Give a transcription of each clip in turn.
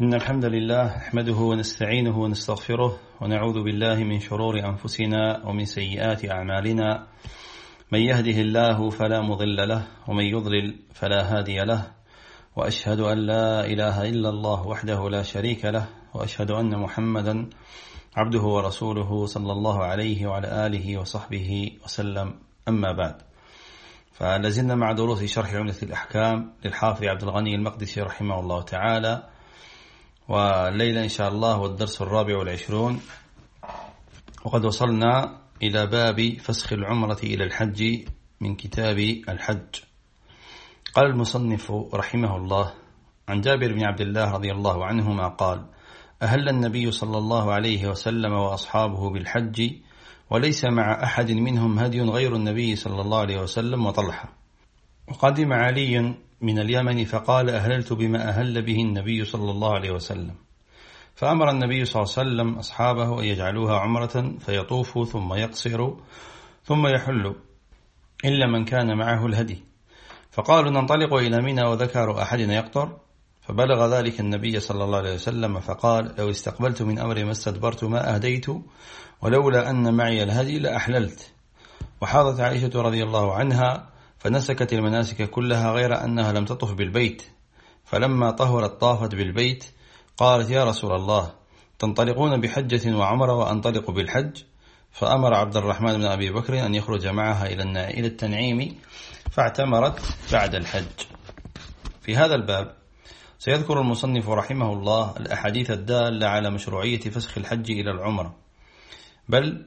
إن الحمد لله نحمده ونستعينه ونستغفره ونعوذ بالله من شرور أنفسنا ومن سيئات أعمالنا. من يهده الله فلا مضل له ومن يضلل فلا هادي له. وأشهد أن لا إله إلا الله وحده لا شريك له. وأشهد أن محمدا عبده ورسوله صلى الله عليه وعلى آله وصحبه وسلم. أما بعد فلازلنا مع دروس شرح عملة الأحكام للحافظ عبد الغني المقدسي رحمه الله تعالى. والليلة إن شاء الله هو الدرس الرابع والعشرون. وقد وصلنا إلى باب فسخ العمرة إلى الحج من كتاب الحج. قال المصنف رحمه الله عن جابر بن عبد الله رضي الله عنهما قال أهل النبي صلى الله عليه وسلم وأصحابه بالحج وليس مع أحد منهم هدي غير النبي صلى الله عليه وسلم وطلحة. وقدم علي من اليمن فقال أهللت بما أهل به النبي صلى الله عليه وسلم. فأمر النبي صلى الله عليه وسلم أصحابه أن يجعلوها عمرة فيطوفوا ثم يقصروا ثم يحلوا إلا من كان معه الهدي. فقالوا ننطلق إلى منى وذكر أحدنا يقطر. فبلغ ذلك النبي صلى الله عليه وسلم فقال لو استقبلت من أمري ما استدبرت ما أهديت ولولا أن معي الهدي لأحللت. وحاضت عائشة رضي الله عنها فنسكت المناسك كلها غير أنها لم تطف بالبيت. فلما طهرت طافت بالبيت قالت يا رسول الله تنطلقون بحجة وعمرة وأنطلق بالحج. فأمر عبد الرحمن بن أبي بكر أن يخرج معها إلى التنعيم فاعتمرت بعد الحج. في هذا الباب سيذكر المصنف رحمه الله الأحاديث الدالة على مشروعية فسخ الحج إلى العمرة. بل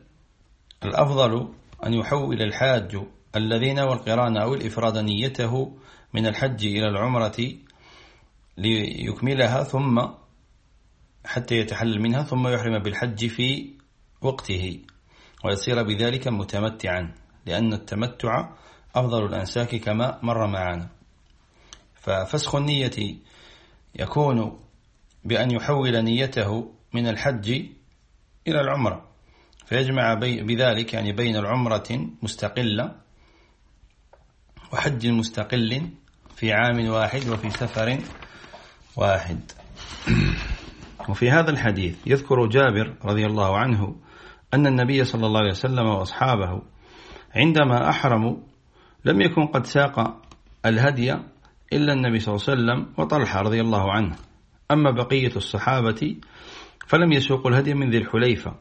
الأفضل أن يحول الحاج الذين والقران أو الإفراد نيته من الحج إلى العمرة ليكملها ثم حتى يتحلل منها ثم يحرم بالحج في وقته ويصير بذلك متمتعا لأن التمتع أفضل الأنساك كما مر معنا. ففسخ النية يكون بأن يحول نيته من الحج إلى العمرة فيجمع بذلك يعني بين العمرة مستقلة وحج مستقل في عام واحد وفي سفر واحد. وفي هذا الحديث يذكر جابر رضي الله عنه أن النبي صلى الله عليه وسلم وأصحابه عندما أحرموا لم يكن قد ساق الهدي إلا النبي صلى الله عليه وسلم وطلحة رضي الله عنه. أما بقية الصحابة فلم يسوقوا الهدي من ذي الحليفة.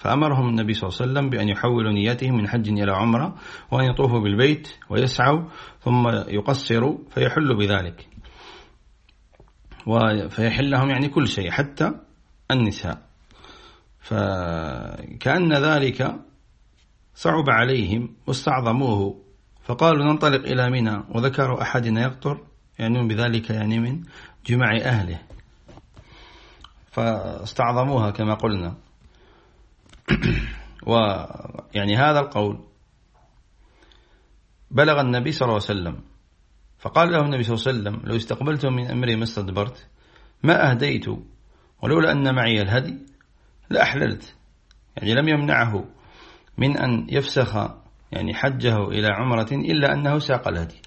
فأمرهم النبي صلى الله عليه وسلم بأن يحولوا نياتهم من حج إلى عمرة وأن يطوفوا بالبيت ويسعوا ثم يقصروا فيحلوا بذلك. فيحل لهم يعني كل شيء حتى النساء. فكأن ذلك صعب عليهم واستعظموه. فقالوا ننطلق إلى منى وذكروا أحدنا يقطر يعني بذلك يعني من جمع أهله. فاستعظموها كما قلنا. ويعني هذا القول بلغ النبي صلى الله عليه وسلم. فقال له النبي صلى الله عليه وسلم لو استقبلت من أمري ما استدبرت ما أهديت ولولا أن معي الهدي لأحللت. يعني لم يمنعه من أن يفسخ يعني حجه إلى عمرة إلا أنه ساق الهدي.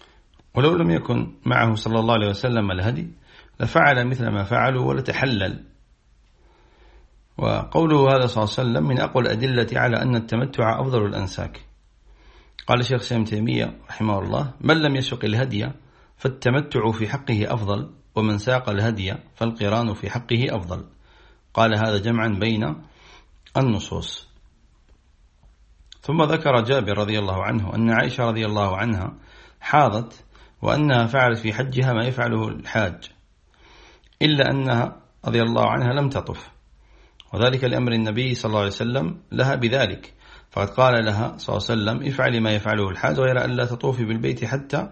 ولو لم يكن معه صلى الله عليه وسلم الهدي لفعل مثل ما فعلوا ولتحلل. وقوله هذا صلى الله عليه وسلم من أقوى الأدلة على أن التمتع أفضل الأنساك. قال الشيخ سيم تيمية رحمه الله من لم يسق الهدي فالتمتع في حقه أفضل ومن ساق الهدي فالقران في حقه أفضل. قال هذا جمعا بين النصوص. ثم ذكر جابر رضي الله عنه أن عائشة رضي الله عنها حاضت وأنها فعلت في حجها ما يفعله الحاج إلا أنها رضي الله عنها لم تطف. وذلك لأمر النبي صلى الله عليه وسلم لها بذلك. فقد قال لها صلى الله عليه وسلم افعلي ما يفعله الحاج غير أن لا تطوفي بالبيت حتى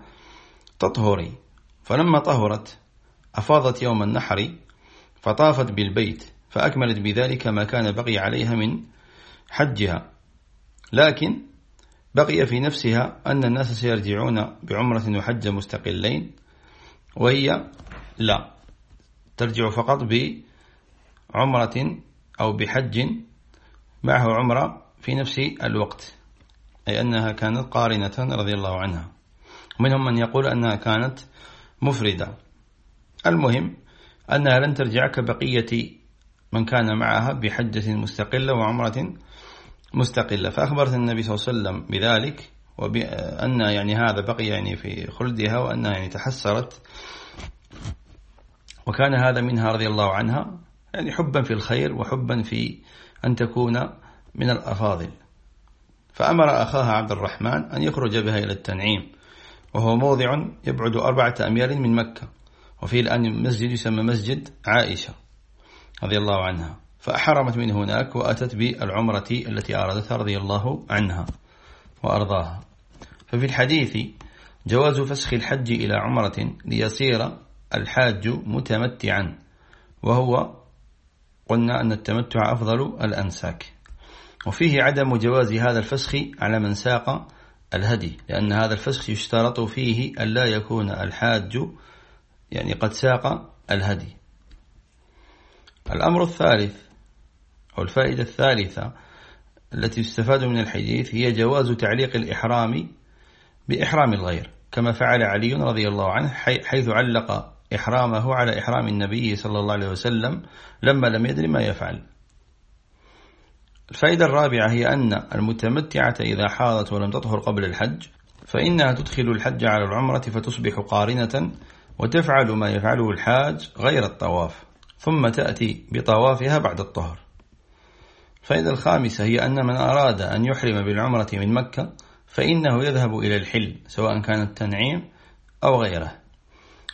تطهري. فلما طهرت أفاضت يوم النحر فطافت بالبيت فأكملت بذلك ما كان بقي عليها من حجها. لكن بقي في نفسها أن الناس سيرجعون بعمرة وحج مستقلين وهي لا ترجع فقط بعمرة أو بحج معه عمرة في نفس الوقت أي أنها كانت قارنة رضي الله عنها. ومنهم من يقول أنها كانت مفردة. المهم أنها لن ترجع كبقية من كان معها بحجة مستقلة وعمرة مستقلة. فأخبرت النبي صلى الله عليه وسلم بذلك وأن يعني هذا بقي يعني في خلدها وأنها يعني تحسرت. وكان هذا منها رضي الله عنها. يعني حبا في الخير وحبا في أن تكون من الأفاضل. فأمر أخاها عبد الرحمن أن يخرج بها إلى التنعيم وهو موضع يبعد أربعة أميال من مكة وفيه الآن مسجد يسمى مسجد عائشة رضي الله عنها. فأحرمت من هناك وأتت بالعمرة التي أرادتها رضي الله عنها وأرضاها. ففي الحديث جواز فسخ الحج إلى عمرة ليصير الحاج متمتعا وهو قلنا أن التمتع أفضل الأنساك. وفيه عدم جواز هذا الفسخ على من ساق الهدي لأن هذا الفسخ يشترط فيه أن لا يكون الحاج يعني قد ساق الهدي. الأمر الثالث أو الفائدة الثالثة التي يستفاد من الحديث هي جواز تعليق الإحرام بإحرام الغير كما فعل علي رضي الله عنه حيث علق إحرامه على إحرام النبي صلى الله عليه وسلم لما لم يدري ما يفعل. الفائدة الرابعة هي أن المتمتعة إذا حاضت ولم تطهر قبل الحج فإنها تدخل الحج على العمرة فتصبح قارنة وتفعل ما يفعله الحاج غير الطواف ثم تأتي بطوافها بعد الطهر. الفائدة الخامسة هي أن من أراد أن يحرم بالعمرة من مكة فإنه يذهب إلى الحل سواء كان التنعيم أو غيره.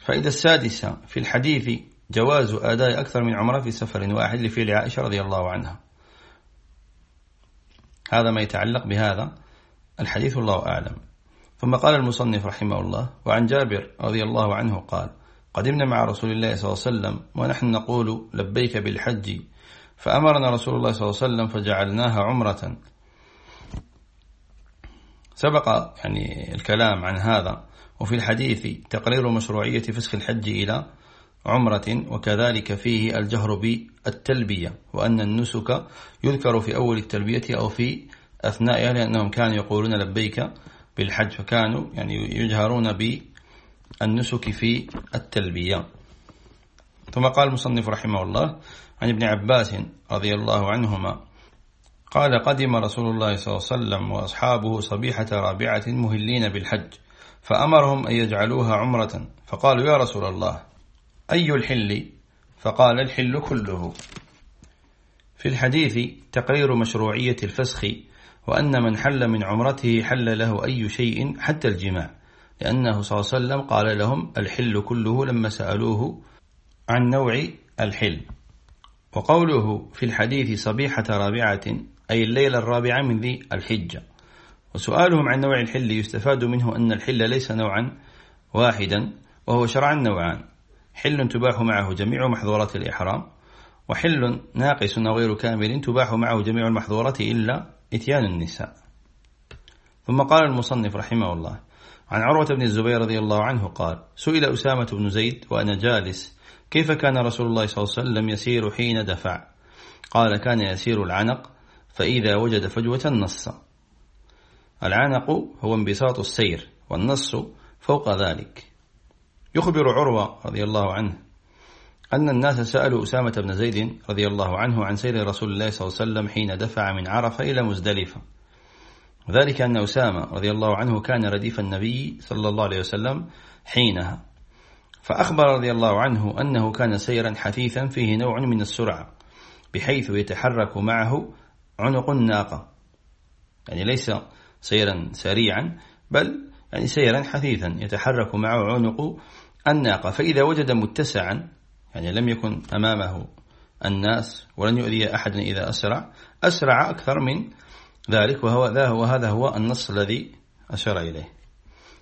فإذا السادسة في الحديث جواز أداء أكثر من عمرة في سفر واحد لفعل عائشة رضي الله عنها. هذا ما يتعلق بهذا الحديث الله أعلم. ثم قال المصنف رحمه الله وعن جابر رضي الله عنه قال قدمنا مع رسول الله صلى الله عليه وسلم ونحن نقول لبيك بالحج فأمرنا رسول الله صلى الله عليه وسلم فجعلناها عمرة. سبق يعني الكلام عن هذا وفي الحديث تقرير مشروعية فسخ الحج إلى عمرة وكذلك فيه الجهر بالتلبية وأن النسك يذكر في أول التلبية أو في أثنائها لأنهم كانوا يقولون لبيك بالحج فكانوا يعني يجهرون بالنسك في التلبية. ثم قال المصنف رحمه الله عن ابن عباس رضي الله عنهما قال قدم رسول الله صلى الله عليه وسلم وأصحابه صبيحة رابعة مهلين بالحج فأمرهم أن يجعلوها عمرة. فقالوا يا رسول الله أي الحل؟ فقال الحل كله. في الحديث تقرير مشروعية الفسخ وأن من حل من عمرته حل له أي شيء حتى الجماع. لأنه صلى الله عليه وسلم قال لهم الحل كله لما سألوه عن نوع الحل. وقوله في الحديث صبيحة رابعة أي الليلة الرابعة من ذي الحجة. وسؤالهم عن نوع الحل يستفاد منه أن الحل ليس نوعا واحدا وهو شرعا نوعان حل تباح معه جميع محظورات الإحرام وحل ناقص أو غير كامل تباح معه جميع المحظورات إلا إتيان النساء. ثم قال المصنف رحمه الله عن عروة بن الزبير رضي الله عنه قال سئل أسامة بن زيد وأنا جالس كيف كان رسول الله صلى الله عليه وسلم يسير حين دفع؟ قال كان يسير العنق فإذا وجد فجوة نص العنق هو انبساط السير والنص فوق ذلك. يخبر عروة رضي الله عنه أن الناس سألوا أسامة بن زيد رضي الله عنه عن سير رسول الله صلى الله عليه وسلم حين دفع من عرفة إلى مزدلفة. وذلك أن أسامة رضي الله عنه كان رديف النبي صلى الله عليه وسلم حينها. فأخبر رضي الله عنه أنه كان سيرا حثيثا فيه نوع من السرعة بحيث يتحرك معه عنق الناقة. يعني ليس سيرا سريعا بل يعني سيرا حثيثا يتحرك معه عنق الناقة. فإذا وجد متسعا يعني لم يكن أمامه الناس ولن يؤذي أحدا إذا أسرع أسرع أكثر من ذلك وهو ذا وهذا هو النص الذي أشار إليه.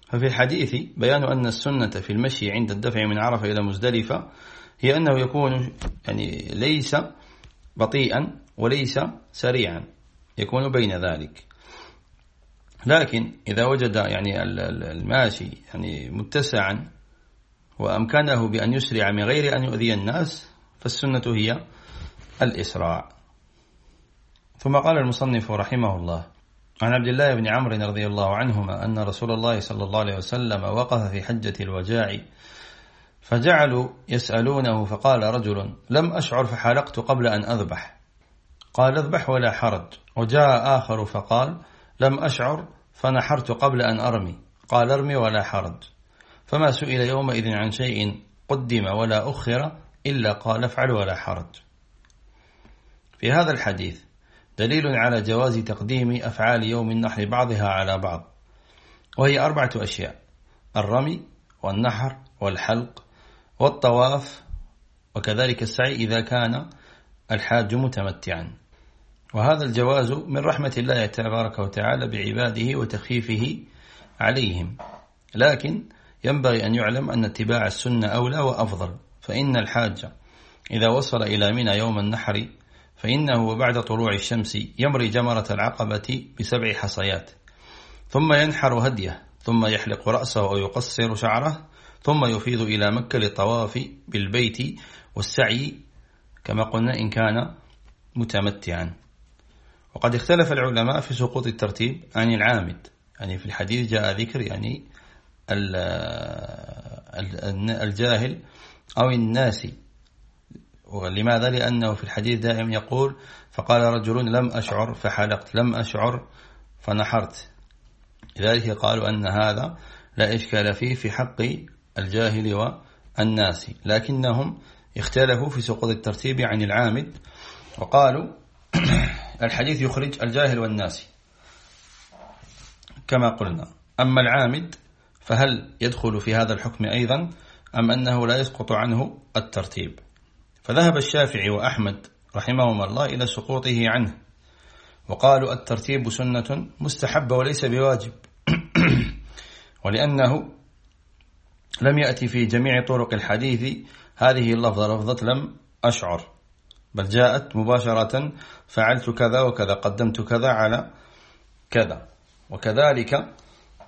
ففي الحديث بيان أن السنة في المشي عند الدفع من عرفة إلى مزدلفة هي أنه يكون يعني ليس بطيئا وليس سريعا يكون بين ذلك. لكن إذا وجد يعني الماشي يعني متسعا وأمكنه بأن يسرع من غير أن يؤذي الناس فالسنة هي الإسراع. ثم قال المصنف رحمه الله عن عبد الله بن عمرو رضي الله عنهما أن رسول الله صلى الله عليه وسلم وقف في حجة الوجاع فجعلوا يسألونه فقال رجل لم أشعر فحلقت قبل أن أذبح قال اذبح ولا حرج وجاء آخر فقال لم أشعر فنحرت قبل أن أرمي. قال ارمي ولا حرج. فما سئل يومئذ عن شيء قدم ولا أخر إلا قال افعل ولا حرج. في هذا الحديث دليل على جواز تقديم أفعال يوم النحر بعضها على بعض. وهي أربعة أشياء الرمي والنحر والحلق والطواف وكذلك السعي إذا كان الحاج متمتعا. وهذا الجواز من رحمة الله تبارك وتعالى بعباده وتخفيفه عليهم. لكن ينبغي أن يعلم أن اتباع السنة أولى وأفضل فإن الحاج إذا وصل إلى منى يوم النحر فإنه بعد طلوع الشمس يمري جمرة العقبة بسبع حصيات ثم ينحر هديه ثم يحلق رأسه أو يقصر شعره ثم يفيض إلى مكة للطواف بالبيت والسعي كما قلنا إن كان متمتعا. وقد اختلف العلماء في سقوط الترتيب عن العامد. يعني في الحديث جاء ذكر يعني الجاهل أو الناسي ولماذا؟ لأنه في الحديث دائما يقول فقال رجل لم أشعر فحلقت لم أشعر فنحرت. لذلك قالوا أن هذا لا إشكال فيه في حق الجاهل والناس. لكنهم اختلفوا في سقوط الترتيب عن العامد. وقالوا الحديث يخرج الجاهل والناس. كما قلنا أما العامد فهل يدخل في هذا الحكم أيضا أم أنه لا يسقط عنه الترتيب؟ فذهب الشافعي وأحمد رحمهما الله إلى سقوطه عنه وقالوا الترتيب سنة مستحبة وليس بواجب. ولأنه لم يأتي في جميع طرق الحديث هذه اللفظة لفظة لم أشعر. بل جاءت مباشرة فعلت كذا وكذا قدمت كذا على كذا. وكذلك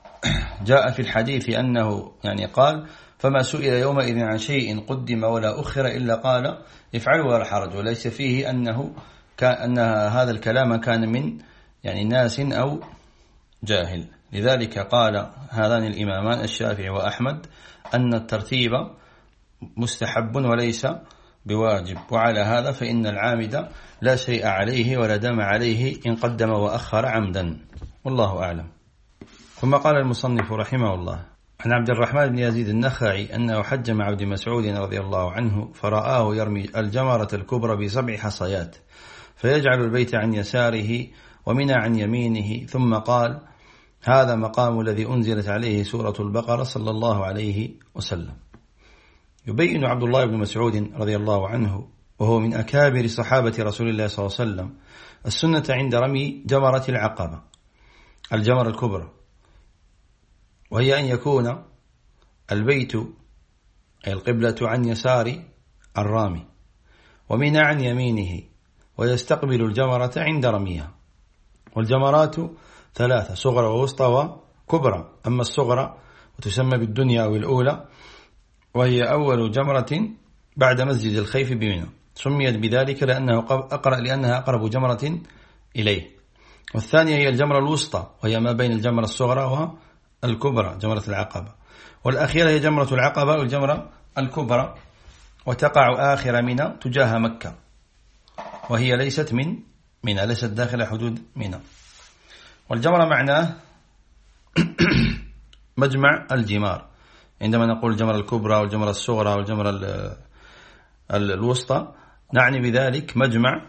جاء في الحديث أنه يعني قال فما سئل يومئذ عن شيء قدم ولا أخر إلا قال افعلوا ولا حرج وليس فيه أنه أن هذا الكلام كان من يعني ناس أو جاهل. لذلك قال هذان الإمامان الشافعي وأحمد أن الترتيب مستحب وليس بواجب. وعلى هذا فإن العامد لا شيء عليه ولا دم عليه إن قدم وأخر عمدا. والله أعلم. ثم قال المصنف رحمه الله عن عبد الرحمن بن يزيد النخعي أنه حج مع عبد مسعود رضي الله عنه فرآه يرمي الجمرة الكبرى بسبع حصيات فيجعل البيت عن يساره ومنى عن يمينه ثم قال هذا مقام الذي أنزلت عليه سورة البقرة صلى الله عليه وسلم. يبين عبد الله بن مسعود رضي الله عنه وهو من أكابر صحابة رسول الله صلى الله عليه وسلم السنة عند رمي جمرة العقبة الجمرة الكبرى وهي أن يكون البيت أي القبلة عن يسار الرامي ومن عن يمينه ويستقبل الجمرة عند رميها والجمرات ثلاثة صغرى ووسطى وكبرى أما الصغرى وتسمى بالدنيا أو الأولى وهي أول جمرة بعد مسجد الخيف بمنى. سميت بذلك لأنه أقرأ لأنها أقرب جمرة إليه. والثانية هي الجمرة الوسطى وهي ما بين الجمرة الصغرى والكبرى جمرة العقبة. والأخيرة هي جمرة العقبة والجمرة الكبرى وتقع آخر منى تجاه مكة. وهي ليست من منى ليست داخل حدود منى. والجمرة معناه مجمع الجمار. عندما نقول الجمرة الكبرى والجمرة الصغرى والجمرة الوسطى نعني بذلك مجمع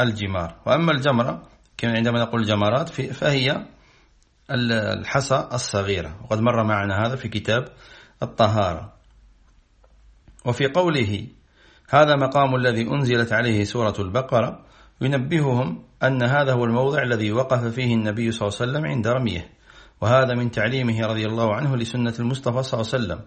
الجمار. وأما الجمرة عندما نقول جمرات فهي الحصى الصغيرة. وقد مر معنا هذا في كتاب الطهارة. وفي قوله هذا مقام الذي أنزلت عليه سورة البقرة. ينبههم أن هذا هو الموضع الذي وقف فيه النبي صلى الله عليه وسلم عند رميه. وهذا من تعليمه رضي الله عنه لسنة المصطفى صلى الله عليه وسلم.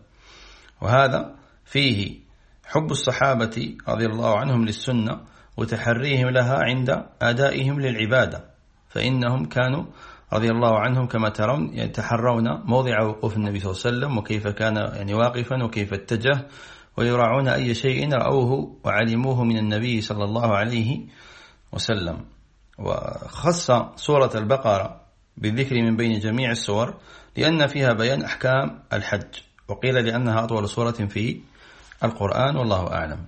وهذا فيه حب الصحابة رضي الله عنهم للسنة وتحريهم لها عند أدائهم للعبادة. فإنهم كانوا رضي الله عنهم كما ترون يتحرون موضع وقوف النبي صلى الله عليه وسلم وكيف كان يعني واقفا وكيف اتجه ويراعون أي شيء رأوه وعلموه من النبي صلى الله عليه وسلم. وخص سورة البقرة بالذكر من بين جميع السور لأن فيها بيان أحكام الحج وقيل لأنها أطول سورة في القرآن والله أعلم.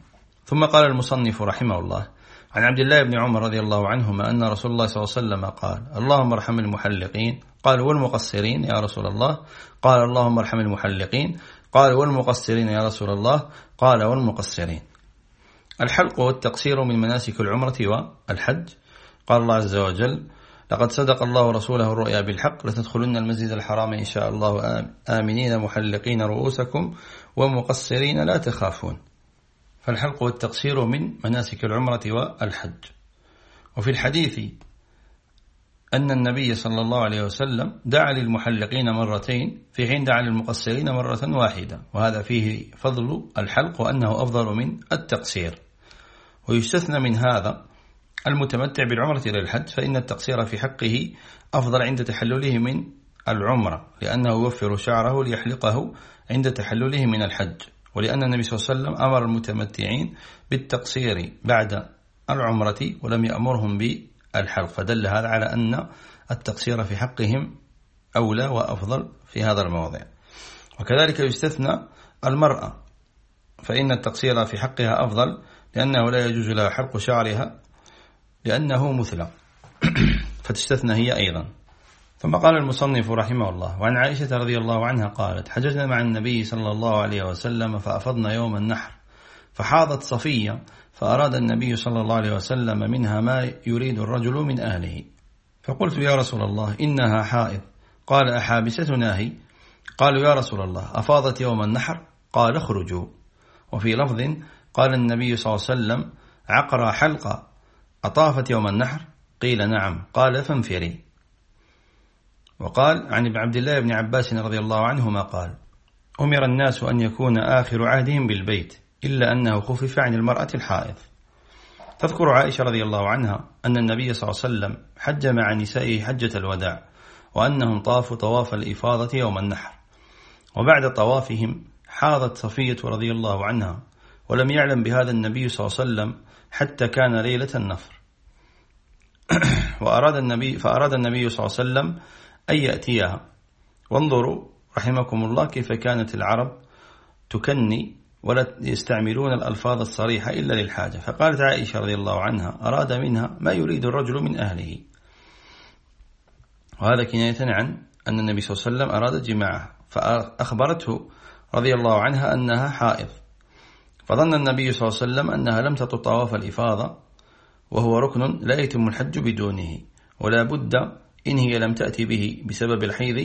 ثم قال المصنف رحمه الله عن عبد الله بن عمر رضي الله عنهما أن رسول الله صلى الله عليه وسلم قال اللهم ارحم المحلقين قال والمقصرين يا رسول الله قال اللهم ارحم المحلقين قال والمقصرين يا رسول الله قال والمقصرين الحلق والتقصير من مناسك العمرة والحج. قال الله عز وجل لقد صدق الله رسوله الرؤيا بالحق لتدخلن المسجد الحرام إن شاء الله آمنين محلقين رؤوسكم ومقصرين لا تخافون. فالحلق والتقصير من مناسك العمرة والحج. وفي الحديث أن النبي صلى الله عليه وسلم دعا للمحلقين مرتين في حين دعا للمقصرين مرة واحدة. وهذا فيه فضل الحلق وأنه أفضل من التقصير. ويستثنى من هذا المتمتع بالعمرة إلى الحج فإن التقصير في حقه أفضل عند تحلله من العمرة لأنه يوفر شعره ليحلقه عند تحلله من الحج. ولأن النبي صلى الله عليه وسلم أمر المتمتعين بالتقصير بعد العمرة ولم يأمرهم بالحلق. فدل هذا على أن التقصير في حقهم أولى وأفضل في هذا الموضع وكذلك يستثنى المرأة فإن التقصير في حقها أفضل لأنه لا يجوز لها حلق شعرها لأنه مثلى. فتستثنى هي أيضا. ثم قال المصنف رحمه الله وعن عائشة رضي الله عنها قالت حججنا مع النبي صلى الله عليه وسلم فأفضنا يوم النحر فحاضت صفية فأراد النبي صلى الله عليه وسلم منها ما يريد الرجل من أهله. فقلت يا رسول الله إنها حائض. قال أحابستنا هي؟ قالوا يا رسول الله أفاضت يوم النحر؟ قال اخرجوا. وفي لفظ قال النبي صلى الله عليه وسلم عقر حلقة. أطافت يوم النحر؟ قيل نعم. قال فانفري وقال عن ابن عبد الله بن عباس رضي الله عنهما قال أمر الناس أن يكون آخر عهدهم بالبيت إلا أنه خفف عن المرأة الحائض. تذكر عائشة رضي الله عنها أن النبي صلى الله عليه وسلم حج مع نسائه حجة الوداع وأنهم طافوا طواف الإفاضة يوم النحر. وبعد طوافهم حاضت صفية رضي الله عنها ولم يعلم بهذا النبي صلى الله عليه وسلم حتى كان ليلة النفر. وأراد النبي فأراد النبي صلى الله عليه وسلم أن يأتيها. وانظروا رحمكم الله كيف كانت العرب تكني ولا يستعملون الألفاظ الصريحة إلا للحاجة. فقالت عائشة رضي الله عنها أراد منها ما يريد الرجل من أهله. وهذا كناية عن أن النبي صلى الله عليه وسلم أراد جماعة. فأخبرته رضي الله عنها أنها حائض. فظن النبي صلى الله عليه وسلم أنها لم تطط طواف الإفاضة وهو ركن لا يتم الحج بدونه ولا بد إن هي لم تأتي به بسبب الحيض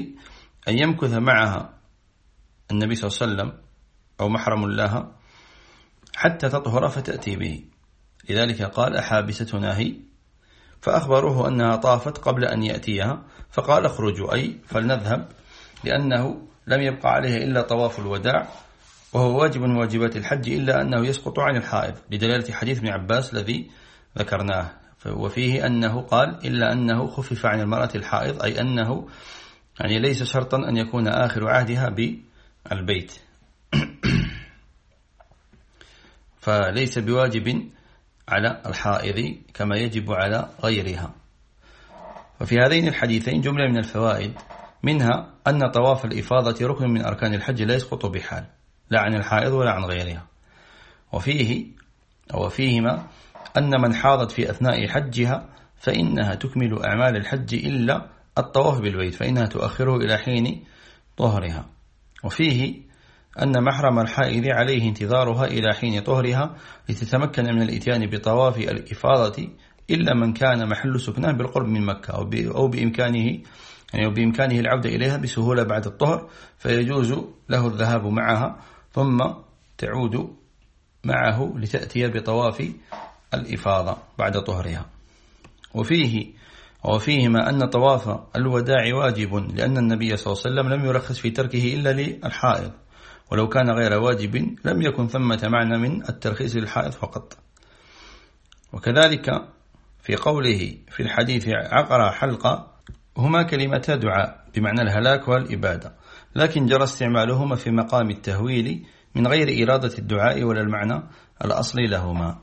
أن يمكث معها النبي صلى الله عليه وسلم أو محرم لها حتى تطهر فتأتي به. لذلك قال أحابستنا هي؟ فأخبروه أنها طافت قبل أن يأتيها فقال اخرجوا. أي فلنذهب لأنه لم يبقى عليها إلا طواف الوداع وهو واجب من واجبات الحج إلا أنه يسقط عن الحائض لدلالة حديث ابن عباس الذي ذكرناه. وفيه أنه قال إلا أنه خفف عن المرأة الحائض أي أنه يعني ليس شرطا أن يكون آخر عهدها بالبيت. فليس بواجب على الحائض كما يجب على غيرها. وفي هذين الحديثين جملة من الفوائد منها أن طواف الإفاضة ركن من أركان الحج لا يسقط بحال. لا عن الحائض ولا عن غيرها. وفيه وفيهما أن من حاضت في أثناء حجها فإنها تكمل أعمال الحج إلا الطواف بالبيت فإنها تؤخره إلى حين طهرها. وفيه أن محرم الحائض عليه انتظارها إلى حين طهرها لتتمكن من الإتيان بطواف الإفاضة إلا من كان محل سكنه بالقرب من مكة أو بإمكانه يعني بإمكانه العودة إليها بسهولة بعد الطهر فيجوز له الذهاب معها ثم تعود معه لتأتي بطواف الإفاضة بعد طهرها. وفيه وفيهما أن طواف الوداع واجب لأن النبي صلى الله عليه وسلم لم يرخص في تركه إلا للحائض ولو كان غير واجب لم يكن ثمة معنى من الترخيص للحائض فقط. وكذلك في قوله في الحديث عقر حلقة هما كلمتا دعاء بمعنى الهلاك والإبادة. لكن جرى استعمالهما في مقام التهويل من غير إرادة الدعاء ولا المعنى الأصلي لهما.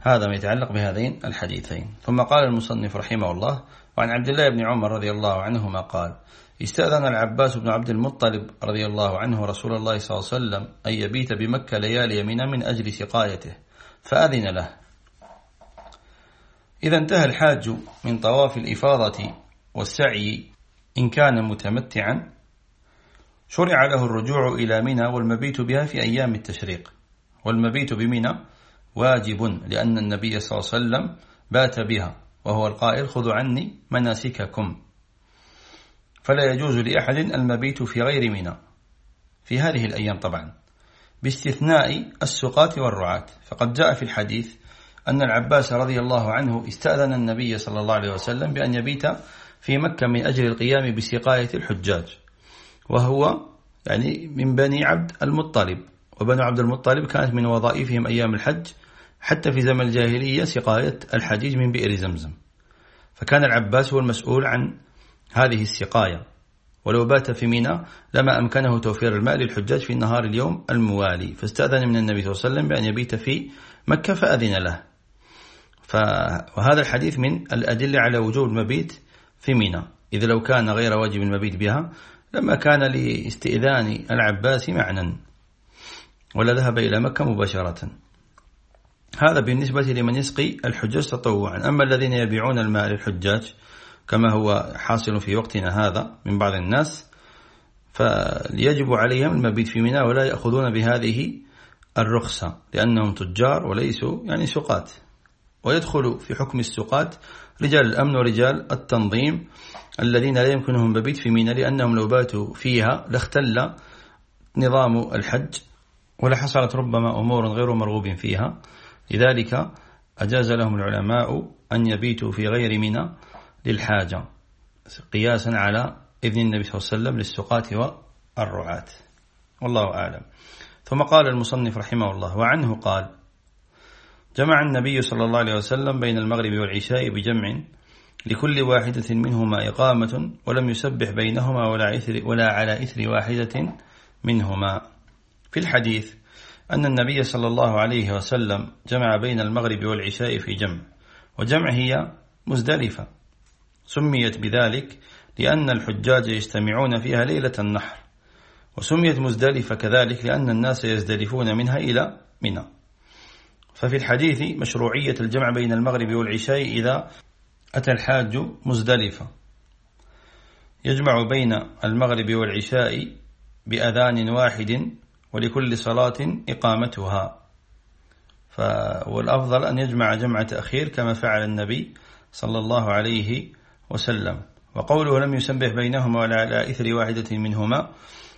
هذا ما يتعلق بهذين الحديثين. ثم قال المصنف رحمه الله وعن عبد الله بن عمر رضي الله عنهما قال استأذن العباس بن عبد المطلب رضي الله عنه رسول الله صلى الله عليه وسلم أن يبيت بمكة ليالي يمنا من أجل سقايته فأذن له. إذا انتهى الحاج من طواف الإفاضة والسعي إن كان متمتعا شرع له الرجوع إلى منى والمبيت بها في أيام التشريق. والمبيت بمنى واجب لأن النبي صلى الله عليه وسلم بات بها وهو القائل خذوا عني مناسككم. فلا يجوز لأحد المبيت في غير منى. في هذه الأيام طبعا. باستثناء السقاة والرعاة. فقد جاء في الحديث أن العباس رضي الله عنه استأذن النبي صلى الله عليه وسلم بأن يبيت في مكة من أجل القيام بسقاية الحجاج. وهو يعني من بني عبد المطلب. وبنو عبد المطلب كانت من وظائفهم أيام الحج حتى في زمن الجاهلية سقاية الحجيج من بئر زمزم. فكان العباس هو المسؤول عن هذه السقاية. ولو بات في ميناء لما أمكنه توفير الماء للحجاج في نهار اليوم الموالي. فاستأذن من النبي صلى الله عليه وسلم بأن يبيت في مكة فأذن له. وهذا الحديث من الأدلة على وجوب المبيت في ميناء. إذا لو كان غير واجب المبيت بها لما كان لاستئذان العباس معنى ولا ذهب إلى مكة مباشرة. هذا بالنسبة لمن يسقي الحجاج تطوعا. أما الذين يبيعون الماء للحجاج كما هو حاصل في وقتنا هذا من بعض الناس فيجب عليهم المبيت في منى ولا يأخذون بهذه الرخصة لأنهم تجار وليسوا يعني سقات ويدخل في حكم السقات رجال الأمن ورجال التنظيم الذين لا يمكنهم مبيت في منى لأنهم لو باتوا فيها لاختل نظام الحج ولحصلت ربما أمور غير مرغوب فيها. لذلك أجاز لهم العلماء أن يبيتوا في غير منى للحاجة قياسا على إذن النبي صلى الله عليه وسلم للسقاة والرعاة. والله أعلم. ثم قال المصنف رحمه الله وعنه قال جمع النبي صلى الله عليه وسلم بين المغرب والعشاء بجمع لكل واحدة منهما إقامة ولم يسبح بينهما ولا, إثر ولا على إثر واحدة منهما. في الحديث أن النبي صلى الله عليه وسلم جمع بين المغرب والعشاء في جمع وجمع هي مزدلفة. سميت بذلك لأن الحجاج يجتمعون فيها ليلة النحر وسميت مزدلفة كذلك لأن الناس يزدلفون منها إلى منى. ففي الحديث مشروعية الجمع بين المغرب والعشاء إذا أتى الحاج مزدلفة. يجمع بين المغرب والعشاء بأذان واحد ولكل صلاة إقامتها. والأفضل أن يجمع جمع تأخير كما فعل النبي صلى الله عليه وسلم. وقوله لم يسبح بينهما ولا على إثر واحدة منهما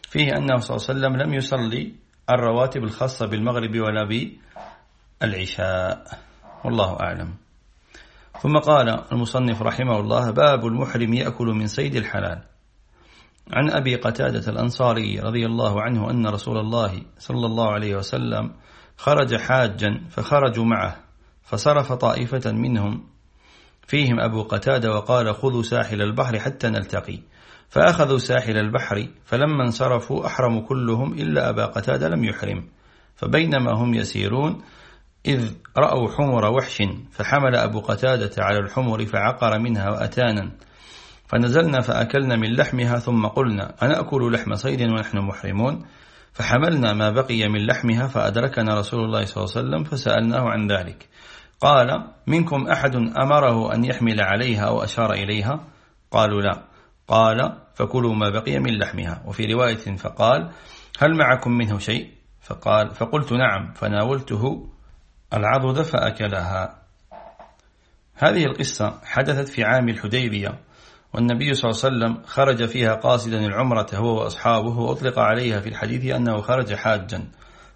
فيه أنه صلى الله عليه وسلم لم يصلي الرواتب الخاصة بالمغرب ولا بالعشاء. والله أعلم. ثم قال المصنف رحمه الله باب المحرم يأكل من سيد الحلال. عن أبي قتادة الأنصاري رضي الله عنه أن رسول الله صلى الله عليه وسلم خرج حاجا فخرجوا معه فصرف طائفة منهم. فيهم أبو قتادة وقال خذوا ساحل البحر حتى نلتقي. فأخذوا ساحل البحر فلما انصرفوا أحرموا كلهم إلا أبا قتادة لم يحرم. فبينما هم يسيرون إذ رأوا حمر وحش فحمل أبو قتادة على الحمر فعقر منها وأتانا. فنزلنا فأكلنا من لحمها ثم قلنا أنا أكل لحم صيد ونحن محرمون؟ فحملنا ما بقي من لحمها فأدركنا رسول الله صلى الله عليه وسلم فسألناه عن ذلك. قال منكم أحد أمره أن يحمل عليها أو أشار إليها؟ قالوا لا. قال فكلوا ما بقي من لحمها. وفي رواية فقال هل معكم منه شيء؟ فقال فقلت نعم. فناولته العضد فأكلها. هذه القصة حدثت في عام الحديبية والنبي صلى الله عليه وسلم خرج فيها قاصدا العمرة هو وأصحابه وأطلق عليها في الحديث أنه خرج حاجا.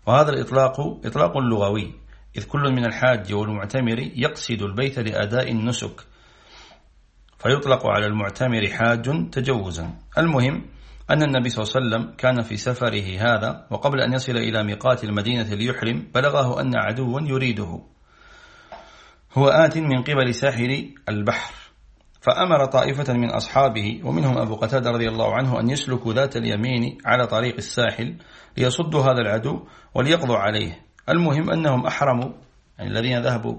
وهذا الإطلاق إطلاق لغوي إذ كل من الحاج والمعتمر يقصد البيت لأداء النسك فيطلق على المعتمر حاج تجوزا. المهم أن النبي صلى الله عليه وسلم كان في سفره هذا وقبل أن يصل إلى ميقات المدينة ليحرم بلغه أن عدوا يريده. هو آت من قبل ساحل البحر. فأمر طائفة من أصحابه ومنهم أبو قتادة رضي الله عنه أن يسلكوا ذات اليمين على طريق الساحل ليصدوا هذا العدو وليقضوا عليه. المهم أنهم أحرموا يعني الذين ذهبوا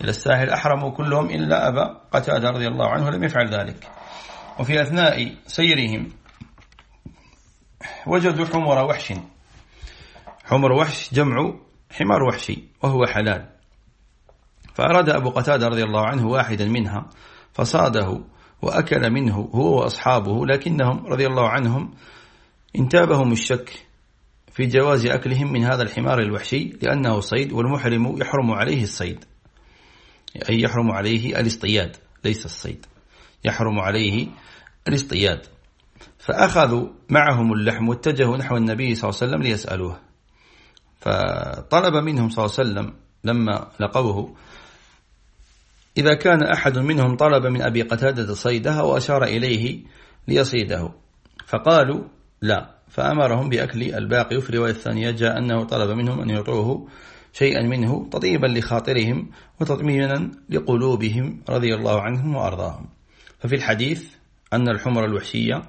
إلى الساحل أحرموا كلهم إلا أبا قتادة رضي الله عنه لم يفعل ذلك. وفي أثناء سيرهم وجدوا حمر وحش. حمر وحش جمع حمار وحشي وهو حلال. فأراد أبو قتادة رضي الله عنه واحدا منها فصاده وأكل منه هو وأصحابه لكنهم رضي الله عنهم انتابهم الشك في جواز أكلهم من هذا الحمار الوحشي لأنه صيد والمحرم يحرم عليه الصيد. أي يحرم عليه الاصطياد ليس الصيد. يحرم عليه الاصطياد. فأخذوا معهم اللحم واتجهوا نحو النبي صلى الله عليه وسلم ليسألوه. فطلب منهم صلى الله عليه وسلم لما لقوه إذا كان أحد منهم طلب من أبي قتادة صيدها وأشار إليه ليصيده. فقالوا لا فأمرهم بأكل الباقي. وفي رواية الثانية جاء أنه طلب منهم أن يعطوه شيئا منه تطيبا لخاطرهم وتطمينا لقلوبهم رضي الله عنهم وأرضاهم. ففي الحديث أن الحمر الوحشية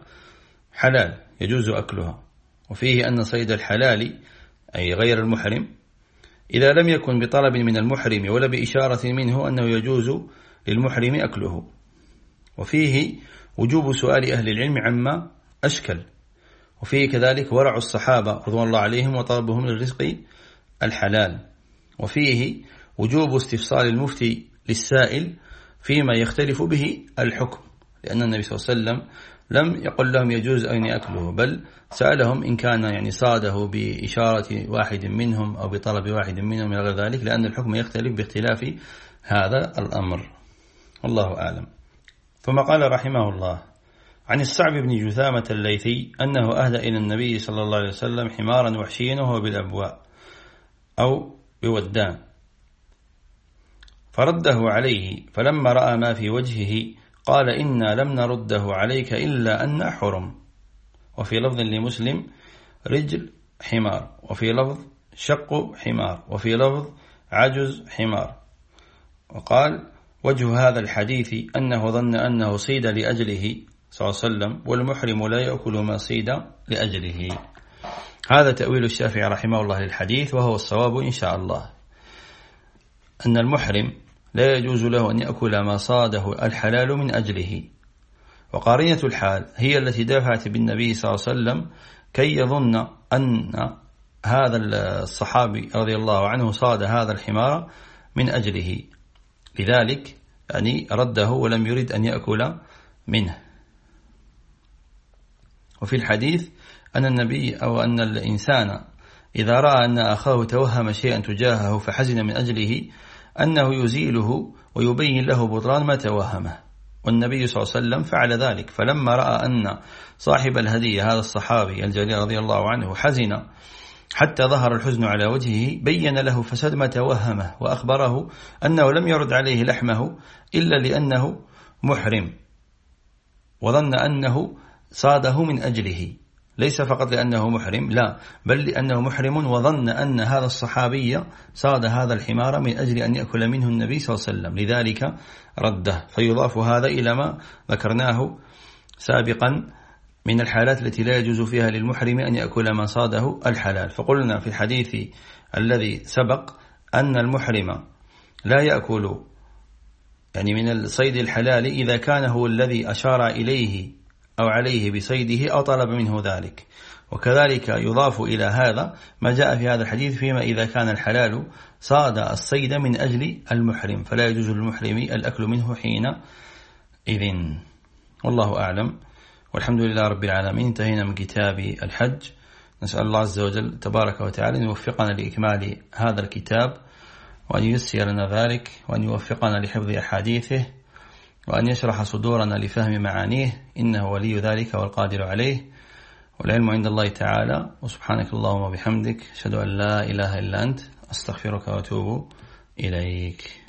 حلال يجوز أكلها. وفيه أن صيد الحلال أي غير المحرم إذا لم يكن بطلب من المحرم ولا بإشارة منه أنه يجوز للمحرم أكله. وفيه وجوب سؤال أهل العلم عما أشكل. وفيه كذلك ورع الصحابة رضوان الله عليهم وطلبهم للرزق الحلال. وفيه وجوب استفصال المفتي للسائل فيما يختلف به الحكم لأن النبي صلى الله عليه وسلم لم يقل لهم يجوز أن يأكله بل سألهم إن كان يعني صاده بإشارة واحد منهم أو بطلب واحد منهم من غير ذلك لأن الحكم يختلف باختلاف هذا الأمر. والله أعلم. ثم قال رحمه الله عن السعب بن جثامة الليثي أنه أهدى إلى النبي صلى الله عليه وسلم حمارا وحشيا وهو بالأبواء أو بودان فرده عليه فلما رأى ما في وجهه قال إنا لم نرده عليك إلا أن حرم وفي لفظ لمسلم رجل حمار. وفي لفظ شق حمار. وفي لفظ عجز حمار. وقال وجه هذا الحديث أنه ظن أنه صيد لأجله صلى الله عليه وسلم والمحرم لا يأكل ما صيد لأجله. هذا تأويل الشافعي رحمه الله للحديث وهو الصواب إن شاء الله. أن المحرم لا يجوز له أن يأكل ما صاده الحلال من أجله. وقارنة الحال هي التي دافعت بالنبي صلى الله عليه وسلم كي يظن أن هذا الصحابي رضي الله عنه صاد هذا الحمار من أجله. لذلك يعني رده ولم يرد أن يأكل منه. وفي الحديث أن النبي أو أن الإنسان إذا رأى أن أخاه توهم شيئا تجاهه فحزن من أجله أنه يزيله ويبين له بطلان ما توهمه. والنبي صلى الله عليه وسلم فعل ذلك. فلما رأى أن صاحب الهدية هذا الصحابي الجليل رضي الله عنه حزن حتى ظهر الحزن على وجهه بين له فساد ما توهمه وأخبره أنه لم يرد عليه لحمه إلا لأنه محرم وظن أنه صاده من أجله. ليس فقط لأنه محرم لا بل لأنه محرم وظن أن هذا الصحابي صاد هذا الحمار من أجل أن يأكل منه النبي صلى الله عليه وسلم. لذلك رده. فيضاف هذا إلى ما ذكرناه سابقا من الحالات التي لا يجوز فيها للمحرم أن يأكل ما صاده الحلال. فقلنا في الحديث الذي سبق أن المحرم لا يأكل يعني من الصيد الحلال إذا كان هو الذي أشار إليه أو عليه بصيده أو طلب منه ذلك. وكذلك يضاف إلى هذا ما جاء في هذا الحديث فيما إذا كان الحلال صاد الصيد من أجل المحرم فلا يجوز للمحرم الأكل منه حين إذن. والله أعلم. والحمد لله رب العالمين. انتهينا من كتاب الحج. نسأل الله عز وجل تبارك وتعالى أن يوفقنا لإكمال هذا الكتاب وأن ييسر لنا ذلك وأن يوفقنا لحفظ أحاديثه وأن يشرح صدورنا لفهم معانيه إنه ولي ذلك والقادر عليه. والعلم عند الله تعالى. وسبحانك اللهم وبحمدك أشهد أن لا إله إلا أنت أستغفرك وأتوب إليك.